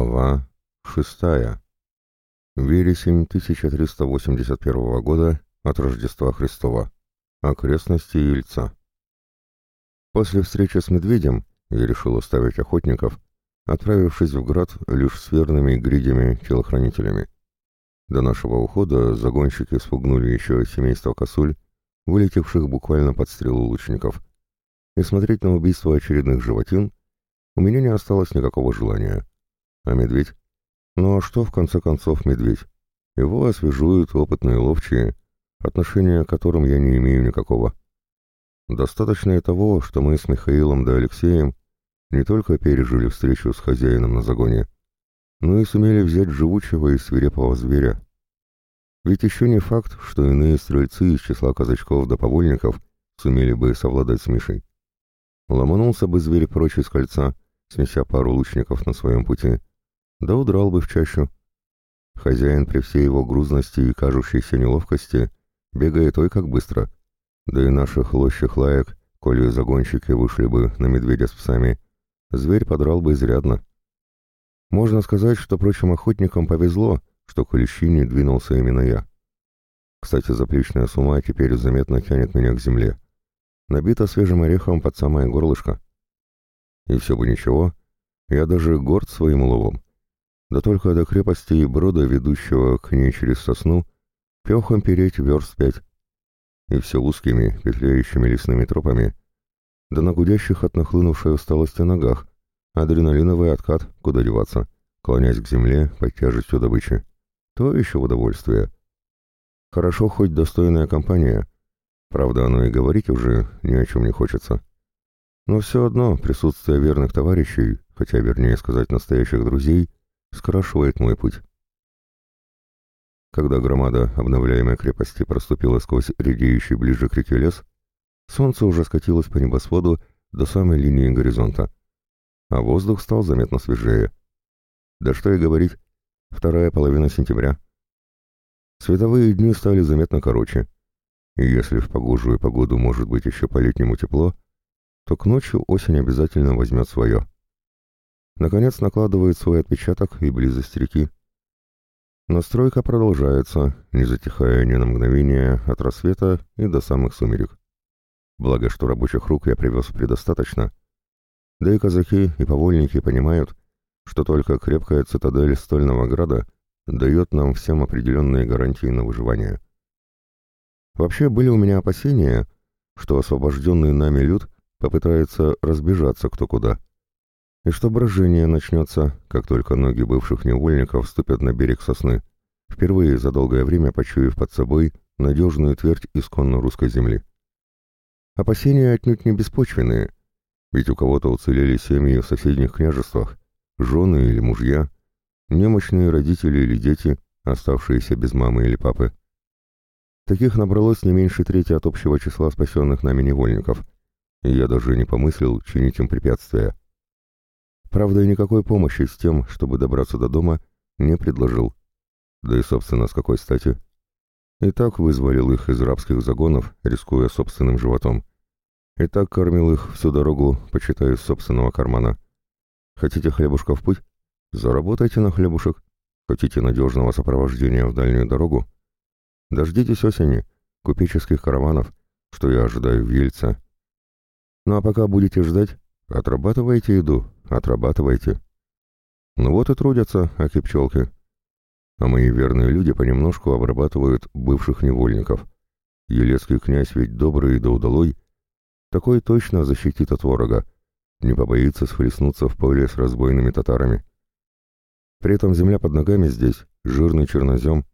Глава шестая. Вересень 1381 года от Рождества Христова. Окрестности Ильца. После встречи с медведем я решил оставить охотников, отправившись в град лишь с верными гридями-телохранителями. До нашего ухода загонщики спугнули еще семейство косуль, вылетевших буквально под стрелу лучников. И смотреть на убийство очередных животин у меня не осталось никакого желания. А медведь? Ну а что в конце концов медведь? Его освежуют опытные ловчие, отношения к которым я не имею никакого. Достаточно и того, что мы с Михаилом да Алексеем не только пережили встречу с хозяином на загоне, но и сумели взять живучего и свирепого зверя. Ведь еще не факт, что иные стрельцы из числа казачков да повольников сумели бы совладать с Мишей. Ломанулся бы зверь прочь из кольца, снеся пару лучников на своем пути, да удрал бы в чащу. Хозяин при всей его грузности и кажущейся неловкости бегает ой как быстро. Да и наших лощих лаек, коли загонщики вышли бы на медведя с псами, зверь подрал бы изрядно. Можно сказать, что прочим охотникам повезло, что к лещине двинулся именно я. Кстати, заплечная сума теперь заметно тянет меня к земле. Набита свежим орехом под самое горлышко. И все бы ничего, я даже горд своим уловом. Да только до крепости и брода, ведущего к ней через сосну, пехом переть верст пять. И все узкими, петляющими лесными тропами, да на гудящих от нахлынувшей усталости ногах, адреналиновый откат, куда деваться, клонясь к земле под тяжестью добычи. То еще удовольствие. Хорошо хоть достойная компания. Правда, оно и говорить уже ни о чем не хочется. Но все одно присутствие верных товарищей, хотя вернее сказать настоящих друзей, скрашивает мой путь. Когда громада обновляемой крепости проступила сквозь редеющий ближе к реке лес, солнце уже скатилось по небосводу до самой линии горизонта, а воздух стал заметно свежее. Да что и говорить, вторая половина сентября. Световые дни стали заметно короче, и если в погожую погоду может быть еще по-летнему тепло, то к ночи осень обязательно возьмет свое наконец накладывает свой отпечаток и близость реки. Настройка продолжается, не затихая ни на мгновение от рассвета и до самых сумерек. Благо, что рабочих рук я привез предостаточно. Да и казаки и повольники понимают, что только крепкая цитадель Стольного Града дает нам всем определенные гарантии на выживание. Вообще были у меня опасения, что освобожденный нами люд попытается разбежаться кто куда — и что брожение начнется, как только ноги бывших невольников вступят на берег сосны, впервые за долгое время почуяв под собой надежную твердь исконно русской земли. Опасения отнюдь не беспочвенные, ведь у кого-то уцелели семьи в соседних княжествах, жены или мужья, немощные родители или дети, оставшиеся без мамы или папы. Таких набралось не меньше трети от общего числа спасенных нами невольников, и я даже не помыслил чинить им препятствия. Правда, никакой помощи с тем, чтобы добраться до дома, не предложил. Да и, собственно, с какой стати? И так вызволил их из рабских загонов, рискуя собственным животом. И так кормил их всю дорогу, почитая из собственного кармана. Хотите хлебушка в путь? Заработайте на хлебушек. Хотите надежного сопровождения в дальнюю дорогу? Дождитесь осени, купеческих караванов, что я ожидаю в Ельце. Ну а пока будете ждать, отрабатывайте еду, Отрабатывайте. Ну вот и трудятся, аки пчелки. А мои верные люди понемножку обрабатывают бывших невольников. Елецкий князь ведь добрый да удалой. Такой точно защитит от ворога. Не побоится схлестнуться в поле с разбойными татарами. При этом земля под ногами здесь, жирный чернозем,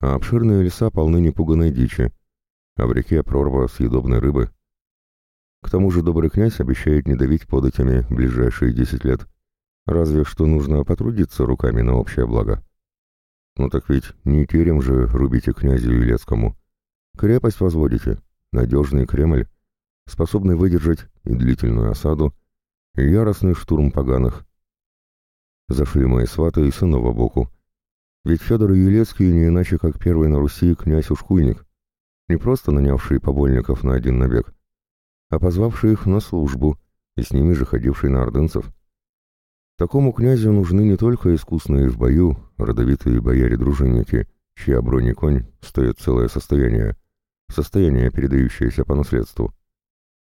а обширные леса полны непуганной дичи, а в реке прорва съедобной рыбы. К тому же добрый князь обещает не давить податями ближайшие десять лет. Разве что нужно потрудиться руками на общее благо. Ну так ведь не терем же рубите князю Елецкому. Крепость возводите, надежный Кремль, способный выдержать и длительную осаду, и яростный штурм поганых. Зашли мои сваты и сынова боку. Ведь Федор Елецкий не иначе, как первый на Руси князь-ушкуйник, не просто нанявший побольников на один набег, а позвавший их на службу и с ними же ходивший на ордынцев. Такому князю нужны не только искусные в бою, родовитые бояре-дружинники, чья бронь и конь стоят целое состояние, состояние, передающееся по наследству.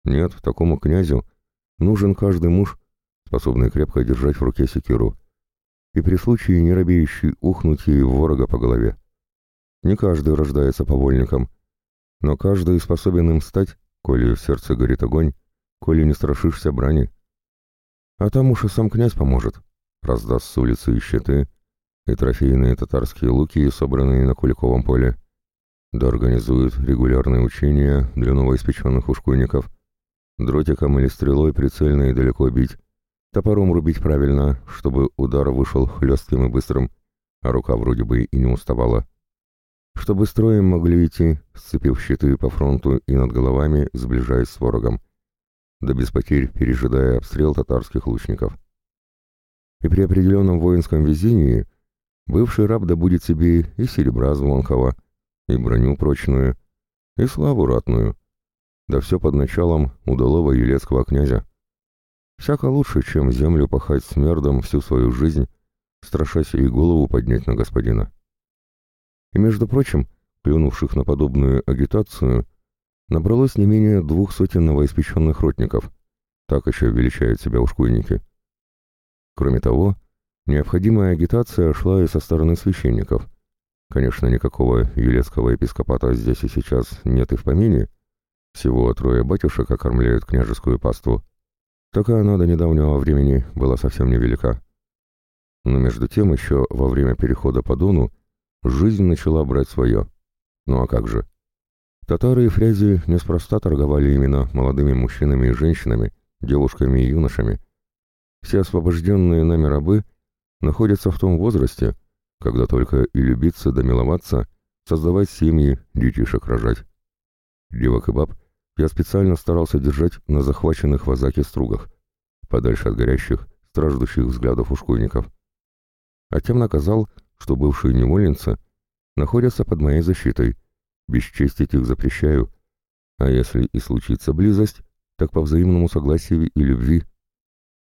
Нет, такому князю нужен каждый муж, способный крепко держать в руке секиру, и при случае не робеющий ухнуть ей ворога по голове. Не каждый рождается повольником, но каждый способен им стать, коли в сердце горит огонь, коли не страшишься брани. А там уж и сам князь поможет, раздаст с улицы и щиты, и трофейные татарские луки, собранные на Куликовом поле, да организует регулярные учения для новоиспеченных ушкуйников, дротиком или стрелой прицельно и далеко бить, топором рубить правильно, чтобы удар вышел хлестким и быстрым, а рука вроде бы и не уставала чтобы строем могли идти, сцепив щиты по фронту и над головами, сближаясь с ворогом, да без потерь пережидая обстрел татарских лучников. И при определенном воинском везении бывший раб добудет себе и серебра звонкого, и броню прочную, и славу ратную, да все под началом удалого елецкого князя. Всяко лучше, чем землю пахать смердом всю свою жизнь, страшась и голову поднять на господина. И, между прочим, плюнувших на подобную агитацию, набралось не менее двух сотен новоиспеченных ротников. Так еще величают себя ушкуйники. Кроме того, необходимая агитация шла и со стороны священников. Конечно, никакого елецкого епископата здесь и сейчас нет и в помине. Всего трое батюшек окормляют княжескую паству. Такая она до недавнего времени была совсем невелика. Но между тем еще во время перехода по Дону Жизнь начала брать свое. Ну а как же? Татары и фрязи неспроста торговали именно молодыми мужчинами и женщинами, девушками и юношами. Все освобожденные нами рабы находятся в том возрасте, когда только и любиться да миловаться, создавать семьи, детишек рожать. Девок и баб я специально старался держать на захваченных в Азаке стругах, подальше от горящих, страждущих взглядов ушкуйников. А тем наказал, что бывшие невольницы находятся под моей защитой. Бесчестить их запрещаю. А если и случится близость, так по взаимному согласию и любви.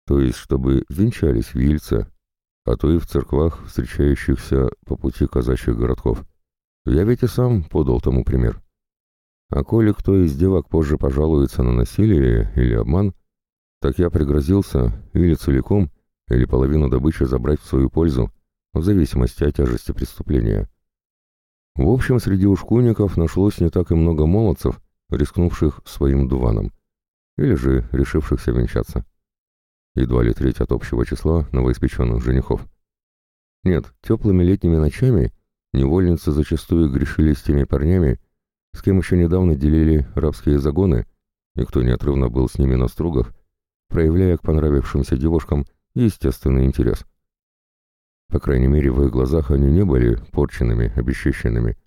То есть, чтобы венчались в Ельце, а то и в церквах, встречающихся по пути казачьих городков. Я ведь и сам подал тому пример. А коли кто из девок позже пожалуется на насилие или обман, так я пригрозился или целиком, или половину добычи забрать в свою пользу, в зависимости от тяжести преступления. В общем, среди ушкуйников нашлось не так и много молодцев, рискнувших своим дуваном, или же решившихся венчаться. Едва ли треть от общего числа новоиспеченных женихов. Нет, теплыми летними ночами невольницы зачастую грешили с теми парнями, с кем еще недавно делили рабские загоны, и кто неотрывно был с ними на стругах, проявляя к понравившимся девушкам естественный интерес. По крайней мере, в их глазах они не были порченными, обесчищенными,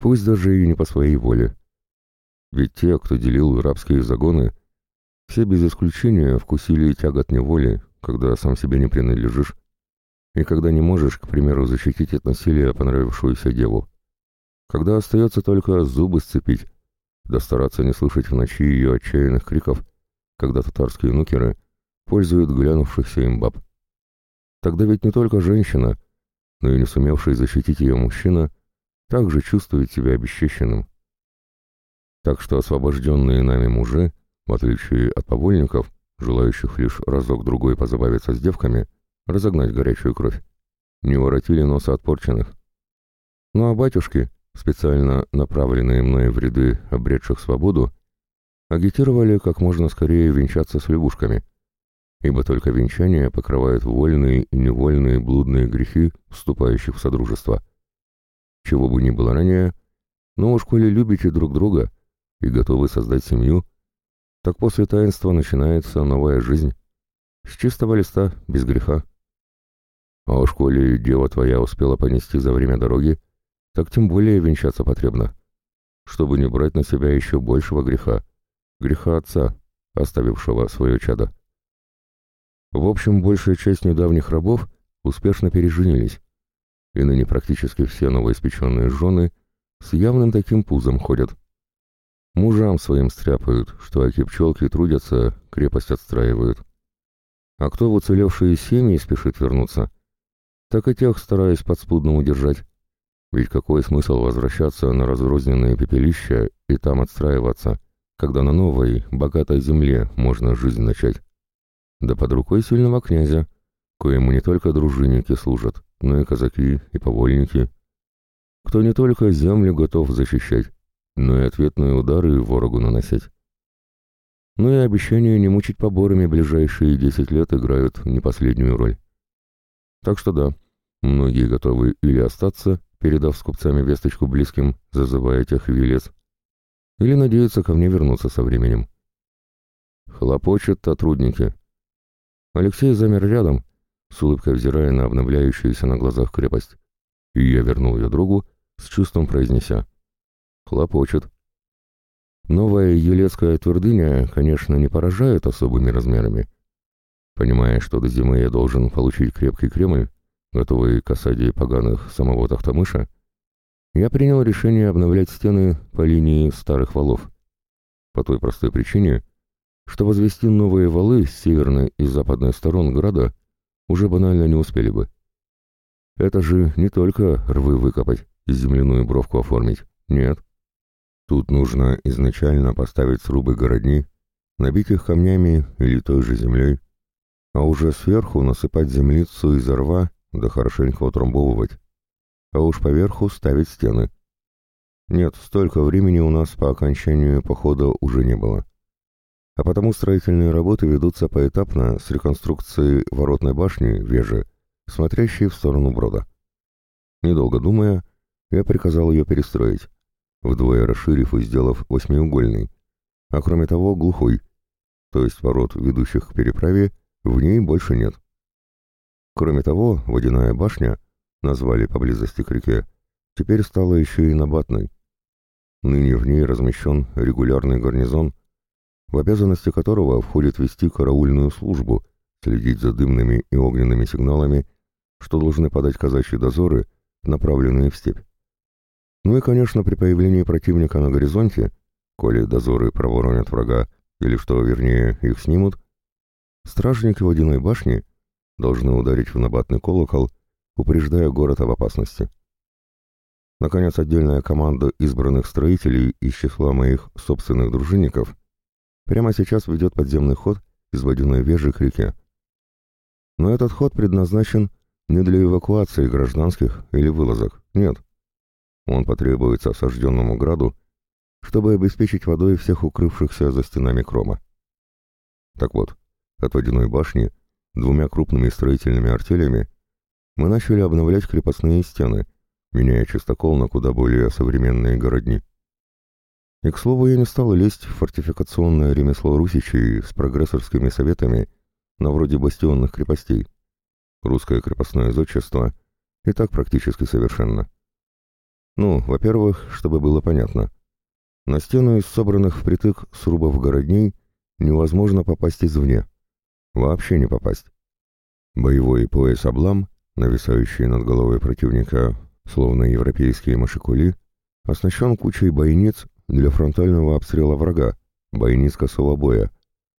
пусть даже и не по своей воле. Ведь те, кто делил рабские загоны, все без исключения вкусили тягот неволи, когда сам себе не принадлежишь, и когда не можешь, к примеру, защитить от насилия понравившуюся деву. Когда остается только зубы сцепить, да стараться не слышать в ночи ее отчаянных криков, когда татарские нукеры пользуют глянувшихся им баб. Тогда ведь не только женщина, но и не сумевший защитить ее мужчина также чувствует себя обесчищенным. Так что освобожденные нами мужи, в отличие от повольников, желающих лишь разок-другой позабавиться с девками, разогнать горячую кровь, не воротили носа от порченных. Ну а батюшки, специально направленные мной в ряды обретших свободу, агитировали как можно скорее венчаться с лягушками – ибо только венчание покрывает вольные и невольные блудные грехи вступающих в содружество. Чего бы ни было ранее, но уж коли любите друг друга и готовы создать семью, так после таинства начинается новая жизнь. С чистого листа, без греха. А уж коли дева твоя успела понести за время дороги, так тем более венчаться потребно, чтобы не брать на себя еще большего греха, греха отца, оставившего свое чадо. В общем, большая часть недавних рабов успешно переженились, и ныне практически все новоиспеченные жены с явным таким пузом ходят. Мужам своим стряпают, что аки пчелки трудятся, крепость отстраивают. А кто в уцелевшие семьи спешит вернуться, так и тех стараюсь подспудно удержать. Ведь какой смысл возвращаться на разрозненные пепелища и там отстраиваться, когда на новой, богатой земле можно жизнь начать? Да под рукой сильного князя, коему не только дружинники служат, но и казаки, и повольники, кто не только землю готов защищать, но и ответные удары ворогу наносить. Ну и обещания не мучить поборами ближайшие десять лет играют не последнюю роль. Так что да, многие готовы или остаться, передав с купцами весточку близким, зазывая тех в Велес, или надеются ко мне вернуться со временем. Хлопочут сотрудники. Алексей замер рядом, с улыбкой взирая на обновляющуюся на глазах крепость, и я вернул ее другу, с чувством произнеся. «Хлопочет». Новая Елецкая твердыня, конечно, не поражает особыми размерами. Понимая, что до зимы я должен получить крепкий Кремль, готовый к осаде поганых самого Тахтамыша, я принял решение обновлять стены по линии старых валов. По той простой причине, что возвести новые валы с северной и западной сторон града уже банально не успели бы. Это же не только рвы выкопать и земляную бровку оформить. Нет. Тут нужно изначально поставить срубы городни, набить их камнями или той же землей, а уже сверху насыпать землицу из рва да хорошенько утрамбовывать, а уж поверху ставить стены. Нет, столько времени у нас по окончанию похода уже не было. А потому строительные работы ведутся поэтапно с реконструкцией воротной башни, вежи, смотрящей в сторону брода. Недолго думая, я приказал ее перестроить, вдвое расширив и сделав восьмиугольный, а кроме того глухой, то есть ворот, ведущих к переправе, в ней больше нет. Кроме того, водяная башня, назвали поблизости к реке, теперь стала еще и набатной. Ныне в ней размещен регулярный гарнизон, в обязанности которого входит вести караульную службу, следить за дымными и огненными сигналами, что должны подать казачьи дозоры, направленные в степь. Ну и, конечно, при появлении противника на горизонте, коли дозоры проворонят врага, или что, вернее, их снимут, стражники водяной башни должны ударить в набатный колокол, упреждая город об опасности. Наконец, отдельная команда избранных строителей из числа моих собственных дружинников прямо сейчас ведет подземный ход из водяной вежи к реке. Но этот ход предназначен не для эвакуации гражданских или вылазок, нет. Он потребуется осажденному граду, чтобы обеспечить водой всех укрывшихся за стенами Крома. Так вот, от водяной башни двумя крупными строительными артелями мы начали обновлять крепостные стены, меняя чистокол на куда более современные городни. И, к слову, я не стал лезть в фортификационное ремесло русичей с прогрессорскими советами на вроде бастионных крепостей. Русское крепостное зодчество и так практически совершенно. Ну, во-первых, чтобы было понятно. На стену из собранных впритык срубов городней невозможно попасть извне. Вообще не попасть. Боевой пояс-облам, нависающий над головой противника, словно европейские машикули, оснащен кучей бойниц для фронтального обстрела врага, бойниц косого боя.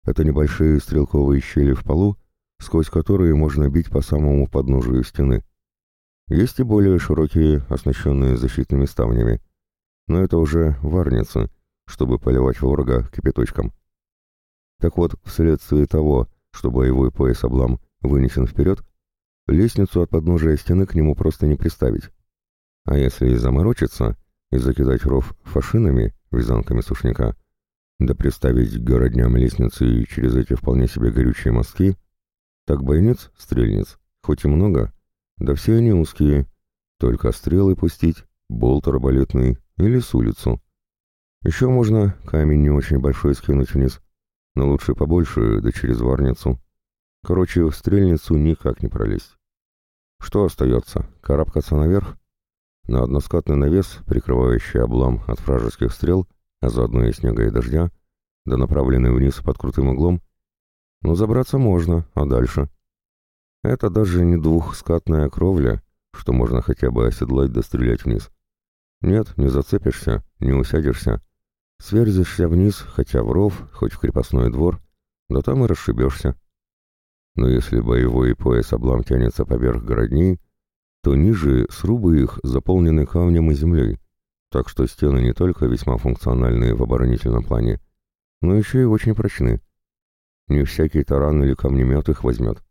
Это небольшие стрелковые щели в полу, сквозь которые можно бить по самому подножию стены. Есть и более широкие, оснащенные защитными ставнями. Но это уже варницы, чтобы поливать врага кипяточком. Так вот, вследствие того, что боевой пояс облам вынесен вперед, лестницу от подножия стены к нему просто не приставить. А если и заморочиться, и закидать ров фашинами, вязанками сушняка, да приставить городням лестницы через эти вполне себе горючие мостки, так бойниц, стрельниц, хоть и много, да все они узкие, только стрелы пустить, болт арбалетный или с улицу. Еще можно камень не очень большой скинуть вниз, но лучше побольше, да через варницу. Короче, в стрельницу никак не пролезть. Что остается? Карабкаться наверх? На односкатный навес, прикрывающий облам от вражеских стрел, а заодно и снега и дождя, да направленный вниз под крутым углом. Но забраться можно, а дальше? Это даже не двухскатная кровля, что можно хотя бы оседлать да стрелять вниз. Нет, не зацепишься, не усядешься. Сверзишься вниз, хотя в ров, хоть в крепостной двор, да там и расшибешься. Но если боевой пояс облам тянется поверх городней, то ниже срубы их заполнены камнем и землей, так что стены не только весьма функциональные в оборонительном плане, но еще и очень прочны. Не всякий таран или камнемет их возьмет.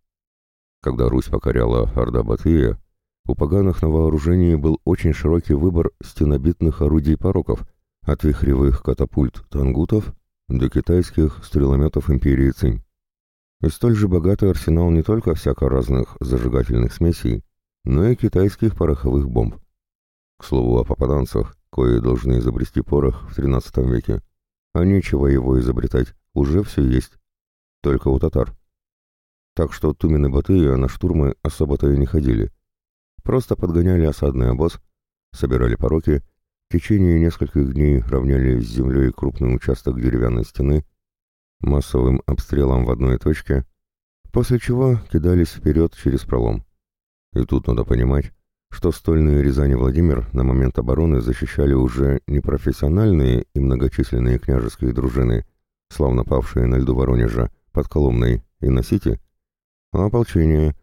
Когда Русь покоряла Орда Батыя, у поганых на вооружении был очень широкий выбор стенобитных орудий пороков, от вихревых катапульт тангутов до китайских стрелометов империи Цинь. И столь же богатый арсенал не только всяко разных зажигательных смесей, но и китайских пороховых бомб. К слову о попаданцах, кои должны изобрести порох в XIII веке. А нечего его изобретать, уже все есть. Только у татар. Так что Тумин и Батыя на штурмы особо-то и не ходили. Просто подгоняли осадный обоз, собирали пороки, в течение нескольких дней равняли с землей крупный участок деревянной стены, массовым обстрелом в одной точке, после чего кидались вперед через пролом. И тут надо понимать, что стольные Рязани Владимир на момент обороны защищали уже не профессиональные и многочисленные княжеские дружины, славно павшие на льду Воронежа, под Коломной и на Сити, а ополчение,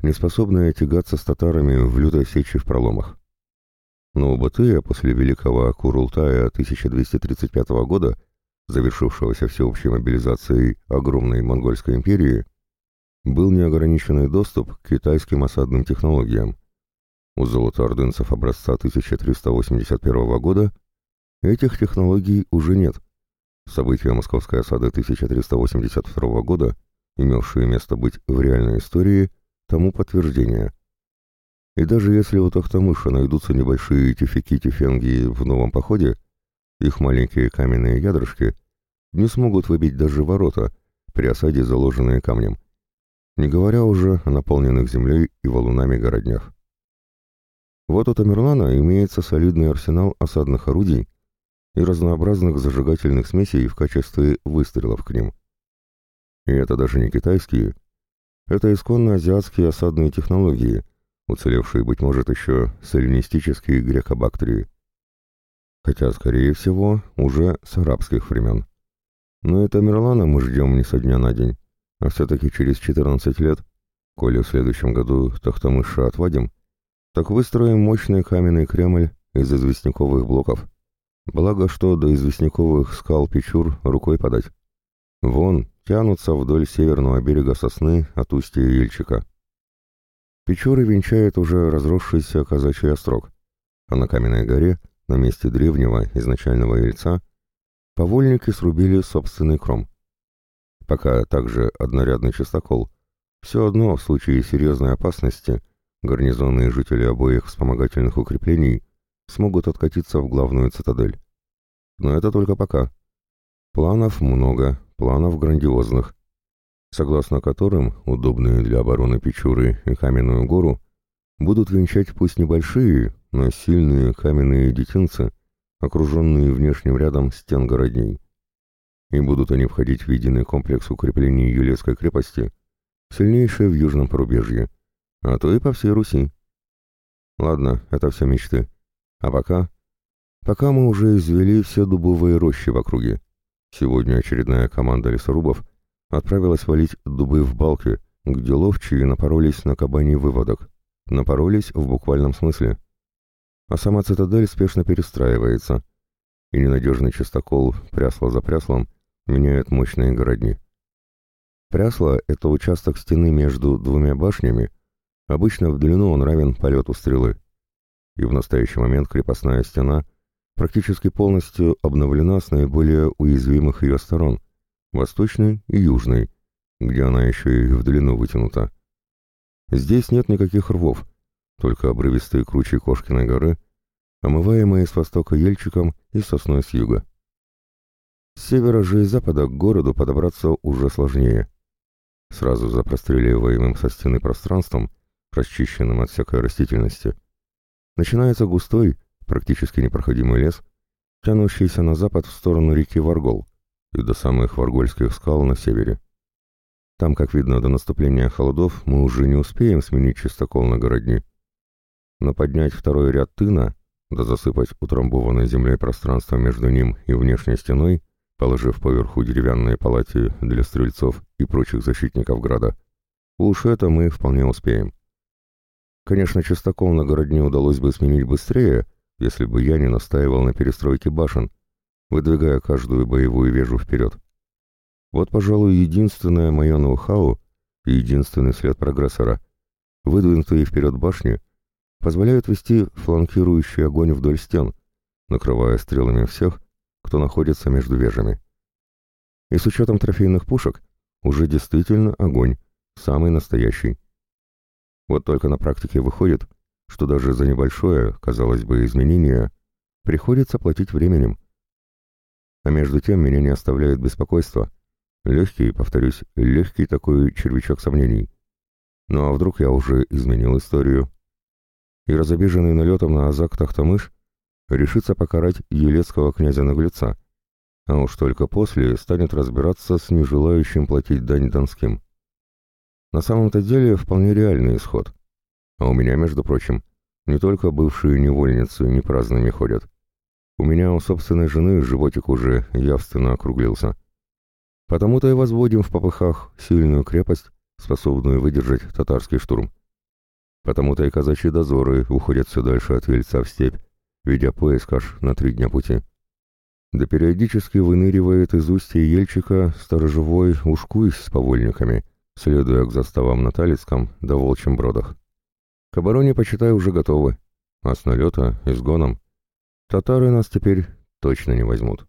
неспособное тягаться с татарами в лютой сечи в проломах. Но у Батыя после Великого Курултая 1235 года, завершившегося всеобщей мобилизацией огромной монгольской империи, был неограниченный доступ к китайским осадным технологиям. У золотоордынцев образца 1381 года этих технологий уже нет. События московской осады 1382 года, имевшие место быть в реальной истории, тому подтверждение. И даже если у Тахтамыша найдутся небольшие тифики-тифенги в новом походе, их маленькие каменные ядрышки не смогут выбить даже ворота при осаде, заложенные камнем не говоря уже о наполненных землей и валунами городнях. Вот у Тамерлана имеется солидный арсенал осадных орудий и разнообразных зажигательных смесей в качестве выстрелов к ним. И это даже не китайские, это исконно азиатские осадные технологии, уцелевшие, быть может, еще с эллинистические грекобактрии. Хотя, скорее всего, уже с арабских времен. Но это Мерлана мы ждем не со дня на день. А все-таки через 14 лет, коли в следующем году Тахтамыша отвадим, так выстроим мощный каменный Кремль из известняковых блоков. Благо, что до известняковых скал Печур рукой подать. Вон, тянутся вдоль северного берега сосны от устья Ильчика. Печоры венчает уже разросшийся казачий острог, а на Каменной горе, на месте древнего изначального Ильца, повольники срубили собственный кром пока также однорядный частокол. Все одно в случае серьезной опасности гарнизонные жители обоих вспомогательных укреплений смогут откатиться в главную цитадель. Но это только пока. Планов много, планов грандиозных, согласно которым удобные для обороны Печуры и Каменную гору будут венчать пусть небольшие, но сильные каменные детинцы, окруженные внешним рядом стен городней и будут они входить в единый комплекс укреплений Юлецкой крепости, сильнейшей в южном порубежье, а то и по всей Руси. Ладно, это все мечты. А пока... Пока мы уже извели все дубовые рощи в округе. Сегодня очередная команда лесорубов отправилась валить дубы в балки, где ловчие напоролись на кабаний выводок. Напоролись в буквальном смысле. А сама цитадель спешно перестраивается, и ненадежный частокол прясло за пряслом меняют мощные городни. Прясло — это участок стены между двумя башнями, обычно в длину он равен полету стрелы. И в настоящий момент крепостная стена практически полностью обновлена с наиболее уязвимых ее сторон, восточной и южной, где она еще и в длину вытянута. Здесь нет никаких рвов, только обрывистые кручи Кошкиной горы, омываемые с востока ельчиком и сосной с юга. С севера же и запада к городу подобраться уже сложнее. Сразу за простреливаемым со стены пространством, расчищенным от всякой растительности, начинается густой, практически непроходимый лес, тянущийся на запад в сторону реки Варгол и до самых Варгольских скал на севере. Там, как видно, до наступления холодов мы уже не успеем сменить чистокол на городни. Но поднять второй ряд тына, да засыпать утрамбованной землей пространство между ним и внешней стеной — положив поверху деревянные палати для стрельцов и прочих защитников града, Уж это мы вполне успеем. Конечно, частокол на городне удалось бы сменить быстрее, если бы я не настаивал на перестройке башен, выдвигая каждую боевую вежу вперед. Вот, пожалуй, единственное мое ноу-хау и единственный след прогрессора. Выдвинутые вперед башни позволяют вести фланкирующий огонь вдоль стен, накрывая стрелами всех, кто находится между вежами. И с учетом трофейных пушек, уже действительно огонь, самый настоящий. Вот только на практике выходит, что даже за небольшое, казалось бы, изменение приходится платить временем. А между тем меня не оставляет беспокойство. Легкий, повторюсь, легкий такой червячок сомнений. Ну а вдруг я уже изменил историю? И разобиженный налетом на Азак Тахтамыш решится покарать елецкого князя-наглеца, а уж только после станет разбираться с нежелающим платить дань донским. На самом-то деле вполне реальный исход. А у меня, между прочим, не только бывшие невольницы непраздными ходят. У меня у собственной жены животик уже явственно округлился. Потому-то и возводим в попыхах сильную крепость, способную выдержать татарский штурм. Потому-то и казачьи дозоры уходят все дальше от Вельца в степь, ведя поиск аж на три дня пути. Да периодически выныривает из устья Ельчика сторожевой ушкуй с повольниками — следуя к заставам на Талицком да Волчьем бродах. К обороне, почитай, уже готовы, а с налета, изгоном, татары нас теперь точно не возьмут.